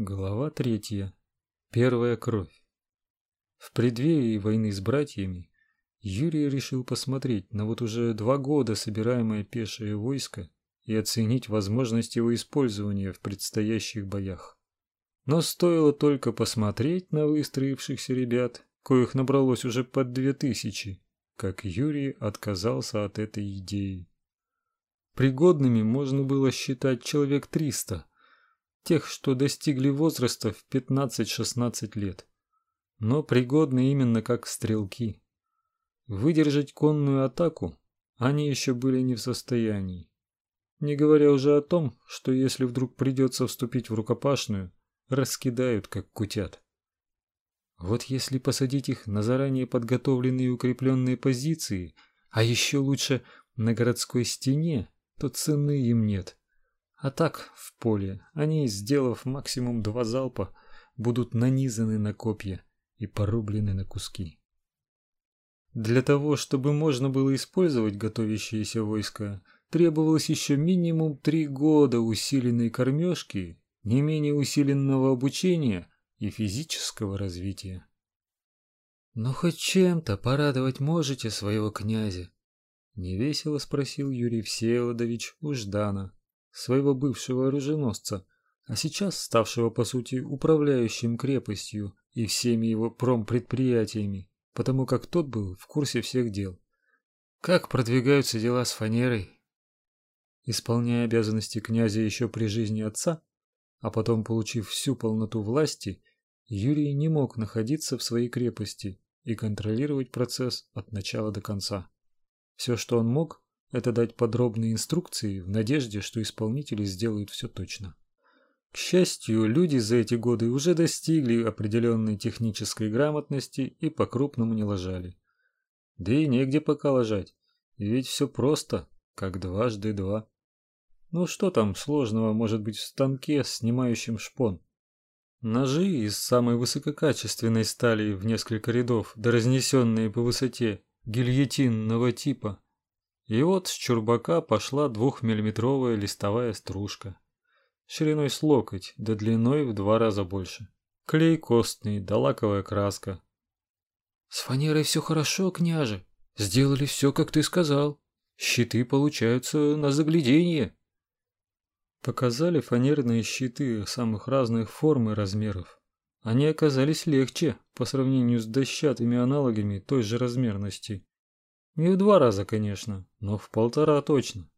Глава третья. Первая кровь. В преддверии войны с братьями Юрий решил посмотреть на вот уже два года собираемое пешее войско и оценить возможность его использования в предстоящих боях. Но стоило только посмотреть на выстроившихся ребят, коих набралось уже под две тысячи, как Юрий отказался от этой идеи. Пригодными можно было считать человек триста, тех, что достигли возраста в 15-16 лет, но пригодны именно как стрелки. Выдержать конную атаку они еще были не в состоянии. Не говоря уже о том, что если вдруг придется вступить в рукопашную, раскидают как кутят. Вот если посадить их на заранее подготовленные и укрепленные позиции, а еще лучше на городской стене, то цены им нет. А так, в поле, они, сделав максимум два залпа, будут нанизаны на копья и порублены на куски. Для того, чтобы можно было использовать готовящиеся войска, требовалось еще минимум три года усиленной кормежки, не менее усиленного обучения и физического развития. «Ну хоть чем-то порадовать можете своего князя?» — невесело спросил Юрий Всеволодович у Ждана своего бывшего оруженосца, а сейчас ставшего по сути управляющим крепостью и всеми его промпредприятиями, потому как тот был в курсе всех дел. Как продвигаются дела с фанерой? Исполняя обязанности князя еще при жизни отца, а потом получив всю полноту власти, Юрий не мог находиться в своей крепости и контролировать процесс от начала до конца. Все, что он мог, это дать подробные инструкции в надежде, что исполнители сделают все точно. К счастью, люди за эти годы уже достигли определенной технической грамотности и по-крупному не лажали. Да и негде пока лажать, ведь все просто, как дважды два. Ну что там сложного может быть в станке, снимающем шпон? Ножи из самой высококачественной стали в несколько рядов, да разнесенные по высоте, гильотинного типа – и вот с чурбака пошла двухмиллиметровая листовая стружка. Шириной с локоть, да длиной в два раза больше. Клей костный, да лаковая краска. С фанерой все хорошо, княже. Сделали все, как ты сказал. Щиты получаются на загляденье. Показали фанерные щиты самых разных форм и размеров. Они оказались легче по сравнению с дощатыми аналогами той же размерности. Не в два раза, конечно, но в полтора точно.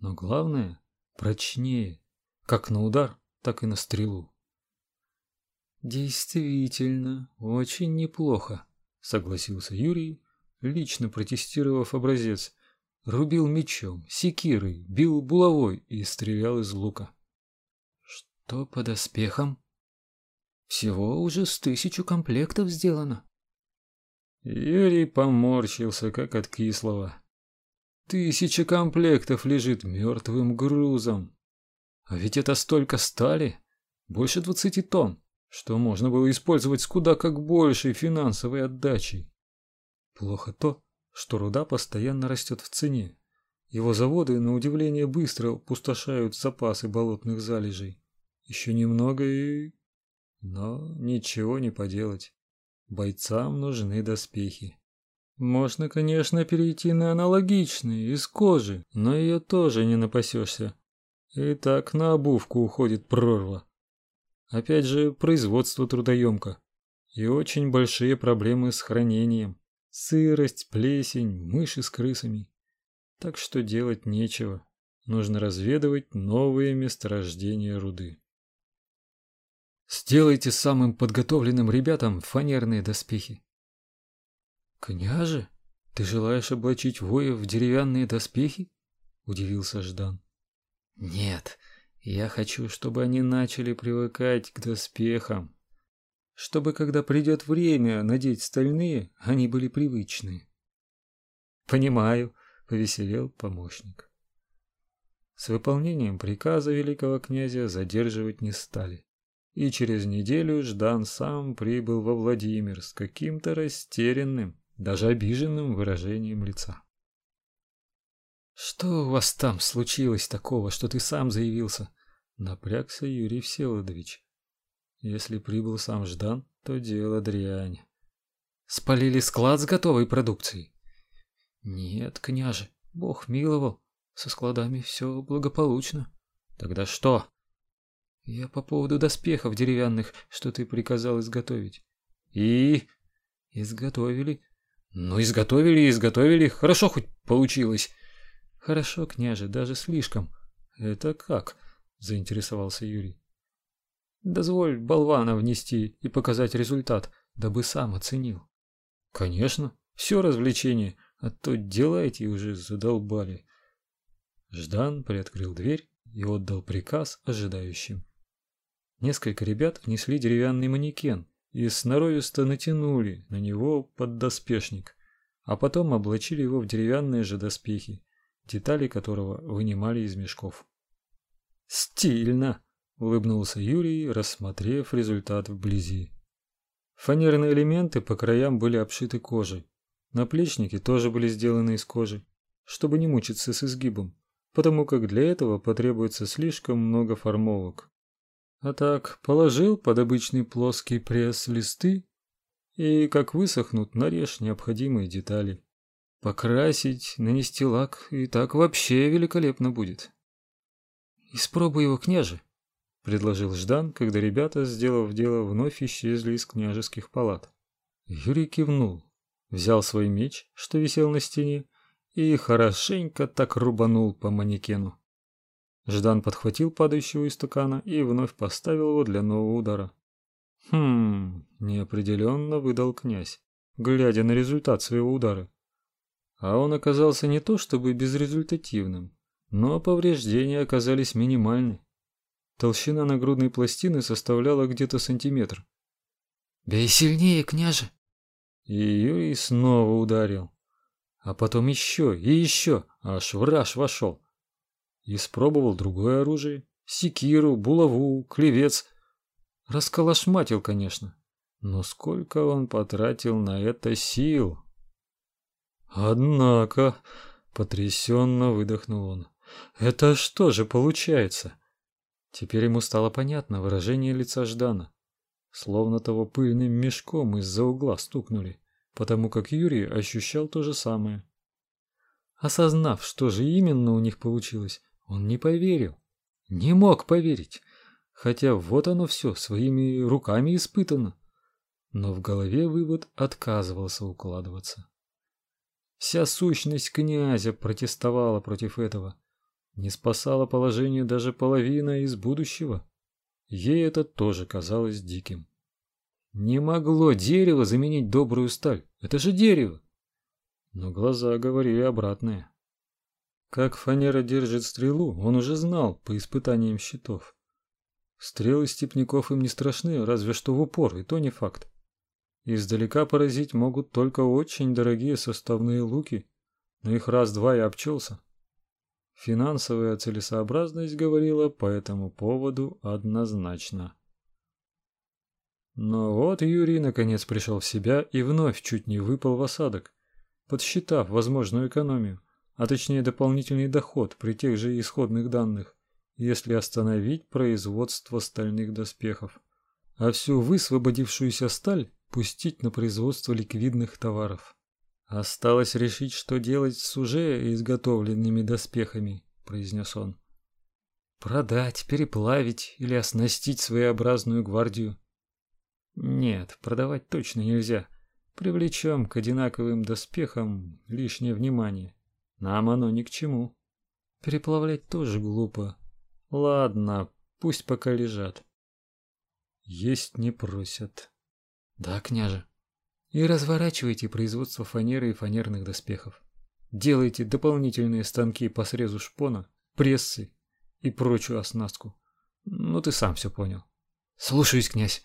Но главное, прочнее, как на удар, так и на стрелу. Действительно, очень неплохо, согласился Юрий, лично протестировав образец. Рубил мечом, секирой, бил булавой и стрелял из лука. Что по доспехам? Всего уже с тысячу комплектов сделано. Юрий поморщился, как от кислого. Тысяча комплектов лежит мертвым грузом. А ведь это столько стали, больше двадцати тонн, что можно было использовать с куда как большей финансовой отдачей. Плохо то, что руда постоянно растет в цене. Его заводы, на удивление, быстро пустошают запасы болотных залежей. Еще немного и... Но ничего не поделать. Бойцам нужны доспехи. Можно, конечно, перейти на аналогичные, из кожи, но ее тоже не напасешься. И так на обувку уходит прорва. Опять же, производство трудоемко. И очень большие проблемы с хранением. Сырость, плесень, мыши с крысами. Так что делать нечего. Нужно разведывать новые месторождения руды. Сделайте самым подготовленным ребятам фанерные доспехи. Княже, ты желаешь облачить воев в деревянные доспехи? удивился Ждан. Нет, я хочу, чтобы они начали привыкать к доспехам, чтобы когда придет время надеть стальные, они были привычны. Понимаю, повеселел помощник. С выполнением приказа великого князя задерживать не стали и через неделю Ждан сам прибыл во Владимир с каким-то растерянным, даже обиженным выражением лица. Что у вас там случилось такого, что ты сам заявился? Напрягся Юрий Всеволодович, Если прибыл сам Ждан, то дело дрянь. Спалили склад с готовой продукцией. Нет, княже, Бог миловал. Со складами все благополучно. Тогда что? Я по поводу доспехов деревянных, что ты приказал изготовить. И изготовили. Ну изготовили, изготовили. Хорошо хоть получилось. Хорошо, княже, даже слишком. Это как? заинтересовался Юрий. Дозволь болвана внести и показать результат, дабы сам оценил. Конечно, все развлечение, а то дела эти уже задолбали. Ждан приоткрыл дверь и отдал приказ ожидающим. Несколько ребят внесли деревянный манекен и сноровисто натянули на него поддоспешник, а потом облачили его в деревянные же доспехи, детали которого вынимали из мешков. «Стильно!» — улыбнулся Юрий, рассмотрев результат вблизи. Фанерные элементы по краям были обшиты кожей. Наплечники тоже были сделаны из кожи, чтобы не мучиться с изгибом потому как для этого потребуется слишком много формовок. А так, положил под обычный плоский пресс листы и, как высохнут, нарежь необходимые детали. Покрасить, нанести лак, и так вообще великолепно будет. «Испробуй его, княже», — предложил Ждан, когда ребята, сделав дело, вновь исчезли из княжеских палат. Юрий кивнул, взял свой меч, что висел на стене, и хорошенько так рубанул по манекену. Ждан подхватил падающего истукана и вновь поставил его для нового удара. Хм, неопределенно выдал князь, глядя на результат своего удара. А он оказался не то чтобы безрезультативным, но повреждения оказались минимальны. Толщина нагрудной пластины составляла где-то сантиметр. «Бей сильнее, княже!» И Юрий снова ударил а потом еще и еще, аж в раж вошел. Испробовал другое оружие, секиру, булаву, клевец. Расколошматил, конечно, но сколько он потратил на это сил. Однако, потрясенно выдохнул он, это что же получается? Теперь ему стало понятно выражение лица Ждана, словно того пыльным мешком из-за угла стукнули потому как Юрий ощущал то же самое. Осознав, что же именно у них получилось, он не поверил. Не мог поверить, хотя вот оно все своими руками испытано. Но в голове вывод отказывался укладываться. Вся сущность князя протестовала против этого. Не спасало положение даже половина из будущего. Ей это тоже казалось диким. Не могло дерево заменить добрую сталь. Это же дерево. Но глаза говорили обратное. Как фанера держит стрелу, он уже знал по испытаниям щитов. Стрелы степняков им не страшны, разве что в упор, и то не факт. Издалека поразить могут только очень дорогие составные луки, но их раз-два и обчелся. Финансовая целесообразность говорила по этому поводу однозначно. Но вот Юрий наконец пришел в себя и вновь чуть не выпал в осадок, подсчитав возможную экономию, а точнее дополнительный доход при тех же исходных данных, если остановить производство стальных доспехов, а всю высвободившуюся сталь пустить на производство ликвидных товаров. Осталось решить, что делать с уже изготовленными доспехами, произнес он. Продать, переплавить или оснастить своеобразную гвардию. Нет, продавать точно нельзя. Привлечем к одинаковым доспехам лишнее внимание. Нам оно ни к чему. Переплавлять тоже глупо. Ладно, пусть пока лежат. Есть не просят. Да, княже. И разворачивайте производство фанеры и фанерных доспехов. Делайте дополнительные станки по срезу шпона, прессы и прочую оснастку. Ну ты сам все понял. Слушаюсь, князь.